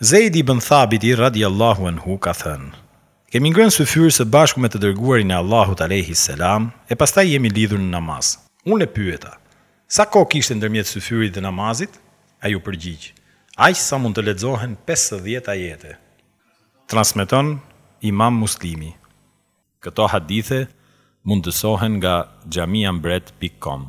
Zejdi ibn Thabiti, radijallahu anhu, ka thënë, Kemi ngrënë syfyrë së bashku me të Dërguarin e Allahut, alejhi selam, e pastaj jemi lidhur në namaz. Unë e pyeta, Sa kohë kishte ndërmjet syfyrit dhe namazit? Ai u përgjigj, Aq sa mund të lexohen pesëdhjetë ajete. Transmeton Imam Muslimi. Këto hadithe mundësohen nga xhamiambret pik kom.